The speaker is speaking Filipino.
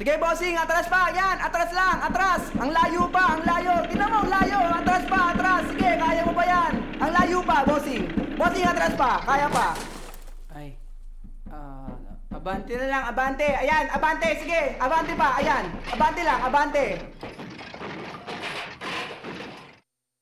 Sige, bossing, atras pa. Yan, atras lang, atras. Ang layo pa, ang layo. Tingnan mo, ang layo. Atras pa, atras. Sige, kaya mo pa yan. Ang layo pa, bossing. Bossing, atras pa. Kaya pa. Ay. Ah, abante na lang, abante. Ayan, abante. Sige, abante pa. Ayan. Abante lang, abante.